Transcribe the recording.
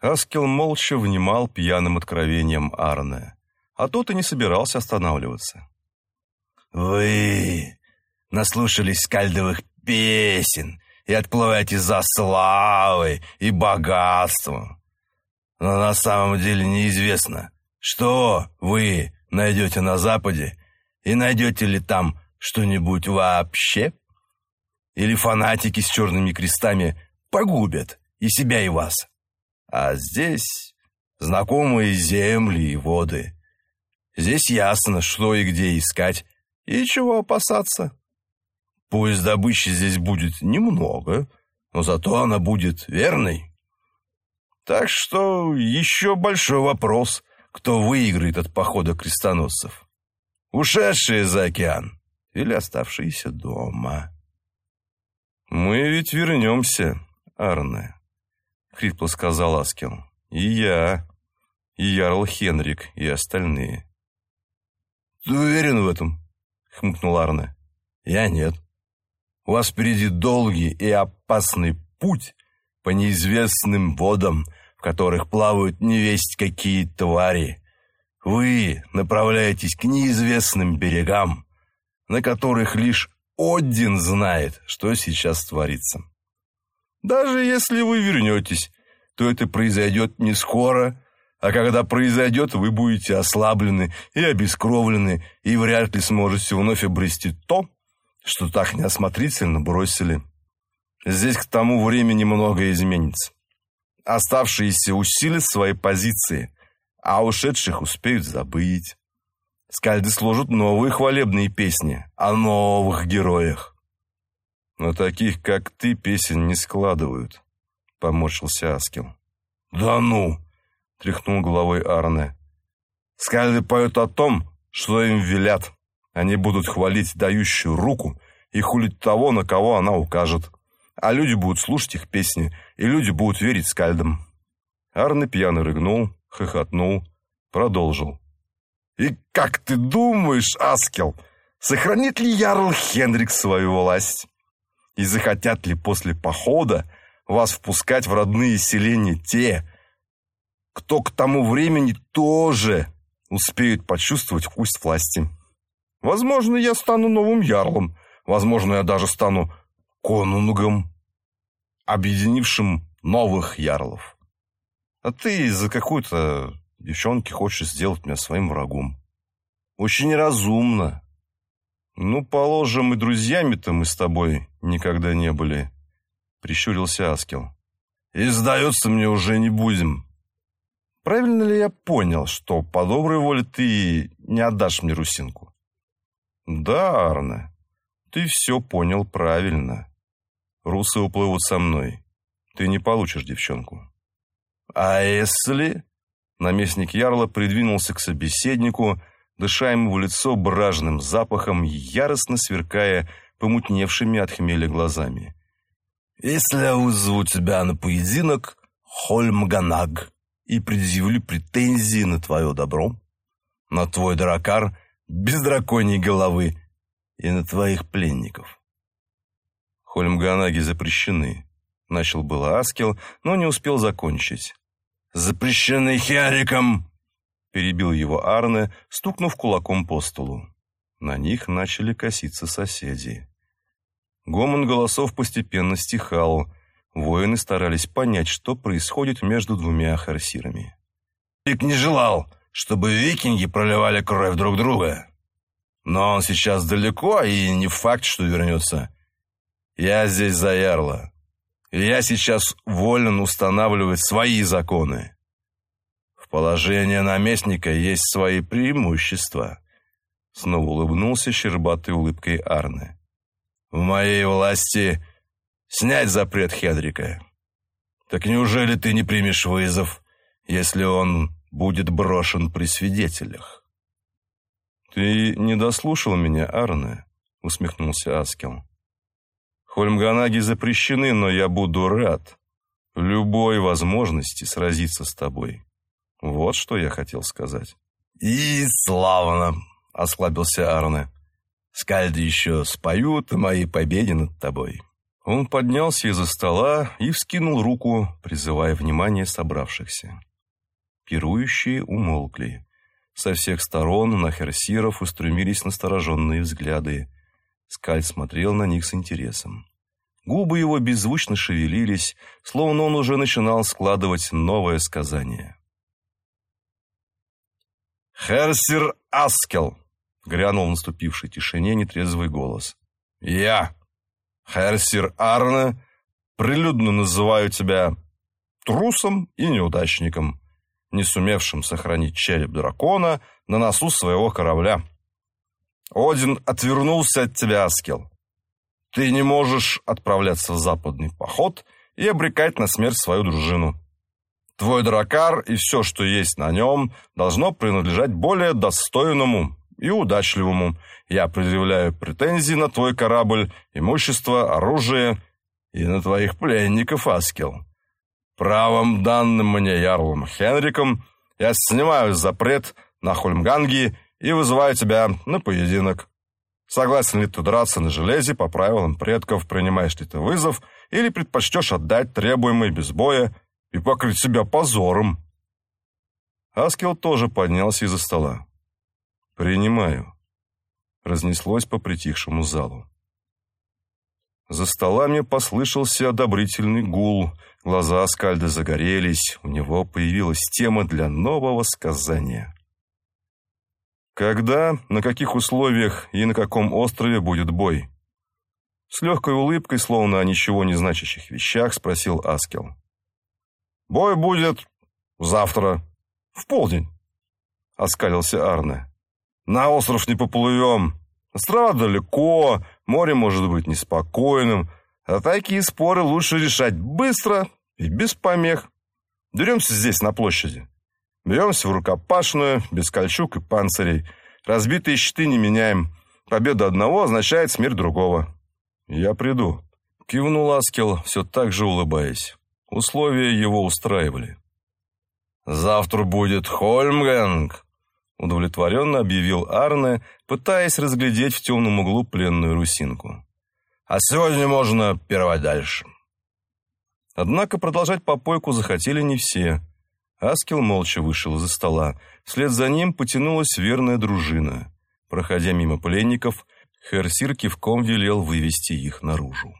Аскел молча внимал пьяным откровением Арне, а тот и не собирался останавливаться. «Вы наслушались скальдовых песен и отплываете за славой и богатством. Но на самом деле неизвестно, что вы найдете на Западе и найдете ли там что-нибудь вообще. Или фанатики с черными крестами погубят и себя, и вас. А здесь знакомые земли и воды. Здесь ясно, что и где искать, и чего опасаться. Пусть добычи здесь будет немного, но зато она будет верной. Так что еще большой вопрос, кто выиграет от похода крестоносцев. Ушедшие за океан или оставшиеся дома. «Мы ведь вернемся, Арне», — хрипло сказал Аскел. «И я, и Ярл Хенрик, и остальные». «Ты уверен в этом?» — хмыкнул Арне. «Я нет. У вас впереди долгий и опасный путь по неизвестным водам, в которых плавают невесть какие твари. Вы направляетесь к неизвестным берегам, на которых лишь один знает, что сейчас творится. Даже если вы вернетесь, то это произойдет не скоро, а когда произойдет, вы будете ослаблены и обескровлены, и вряд ли сможете вновь обрести то, что так неосмотрительно бросили. Здесь к тому времени многое изменится. Оставшиеся усилят свои позиции, а ушедших успеют забыть. Скальды сложат новые хвалебные песни о новых героях. Но таких, как ты, песен не складывают, — поморщился Аскел. Да ну, — тряхнул головой Арне. Скальды поют о том, что им велят. Они будут хвалить дающую руку и хулить того, на кого она укажет. А люди будут слушать их песни, и люди будут верить скальдам. Арне пьяно рыгнул, хохотнул, продолжил. «И как ты думаешь, Аскел, сохранит ли Ярл Хенрик свою власть? И захотят ли после похода вас впускать в родные селения те, кто к тому времени тоже успеют почувствовать вкус власти? Возможно, я стану новым ярлом, возможно, я даже стану конунгом, объединившим новых ярлов. А ты из-за какой-то девчонки хочешь сделать меня своим врагом. Очень разумно. Ну, положим, и друзьями-то мы с тобой никогда не были, прищурился Аскел. И, сдается мне, уже не будем. Правильно ли я понял, что по доброй воле ты не отдашь мне русинку? Да, Арне, ты все понял правильно. Русы уплывут со мной. Ты не получишь девчонку. А если... Наместник Ярла придвинулся к собеседнику, дыша ему в лицо бражным запахом, яростно сверкая помутневшими от хмеля глазами. «Если я вызову тебя на поединок, Хольмганаг, и предъявлю претензии на твое добро, на твой дракар без драконьей головы и на твоих пленников». «Хольмганаги запрещены», — начал было Аскел, но не успел закончить запрещенный Хериком!» Перебил его Арне, стукнув кулаком по столу. На них начали коситься соседи. Гомон голосов постепенно стихал. Воины старались понять, что происходит между двумя харсирами. «Рик не желал, чтобы викинги проливали кровь друг друга. Но он сейчас далеко, и не факт, что вернется. Я здесь за Ярла я сейчас волен устанавливать свои законы. В положении наместника есть свои преимущества. Снова улыбнулся щербатой улыбкой Арны. В моей власти снять запрет Хедрика. Так неужели ты не примешь вызов, если он будет брошен при свидетелях? Ты не дослушал меня, Арне, усмехнулся Аскел. Хольмганаги запрещены, но я буду рад любой возможности сразиться с тобой. Вот что я хотел сказать. И славно, ослабился Арне. Скальды еще споют о моей победе над тобой. Он поднялся из-за стола и вскинул руку, призывая внимание собравшихся. Пирующие умолкли. Со всех сторон на Херсиров устремились настороженные взгляды. Скаль смотрел на них с интересом. Губы его беззвучно шевелились, словно он уже начинал складывать новое сказание. «Херсир Аскел!» — грянул в наступившей тишине нетрезвый голос. «Я!» Херсир Арне, прилюдно называю тебя трусом и неудачником, не сумевшим сохранить череп дракона на носу своего корабля. Один отвернулся от тебя, Аскел. Ты не можешь отправляться в западный поход и обрекать на смерть свою дружину. Твой дракар и все, что есть на нем, должно принадлежать более достойному и удачливому. Я предъявляю претензии на твой корабль, имущество, оружие и на твоих пленников, Аскел. Правом, данным мне Ярлом Хенриком, я снимаю запрет на Хольмганги и вызываю тебя на поединок. Согласен ли ты драться на железе по правилам предков, принимаешь ли ты вызов, или предпочтешь отдать требуемый без боя и покрыть себя позором?» Аскел тоже поднялся из-за стола. «Принимаю», — разнеслось по притихшему залу. За столами послышался одобрительный гул, глаза Скальда загорелись, у него появилась тема для нового сказания. «Когда, на каких условиях и на каком острове будет бой?» С легкой улыбкой, словно о ничего не значащих вещах, спросил Аскел. «Бой будет завтра, в полдень», — оскалился Арне. На остров не поплывем. Острова далеко, море может быть неспокойным. А такие споры лучше решать быстро и без помех. Деремся здесь, на площади. Беремся в рукопашную, без кольчуг и панцирей. Разбитые щиты не меняем. Победа одного означает смерть другого. Я приду. Кивнул Аскел, все так же улыбаясь. Условия его устраивали. «Завтра будет Хольмганг», удовлетворенно объявил Арне, пытаясь разглядеть в темном углу пленную русинку. «А сегодня можно пировать дальше». Однако продолжать попойку захотели не все. Аскел молча вышел из-за стола. Вслед за ним потянулась верная дружина. Проходя мимо пленников, Херсир кивком велел вывести их наружу.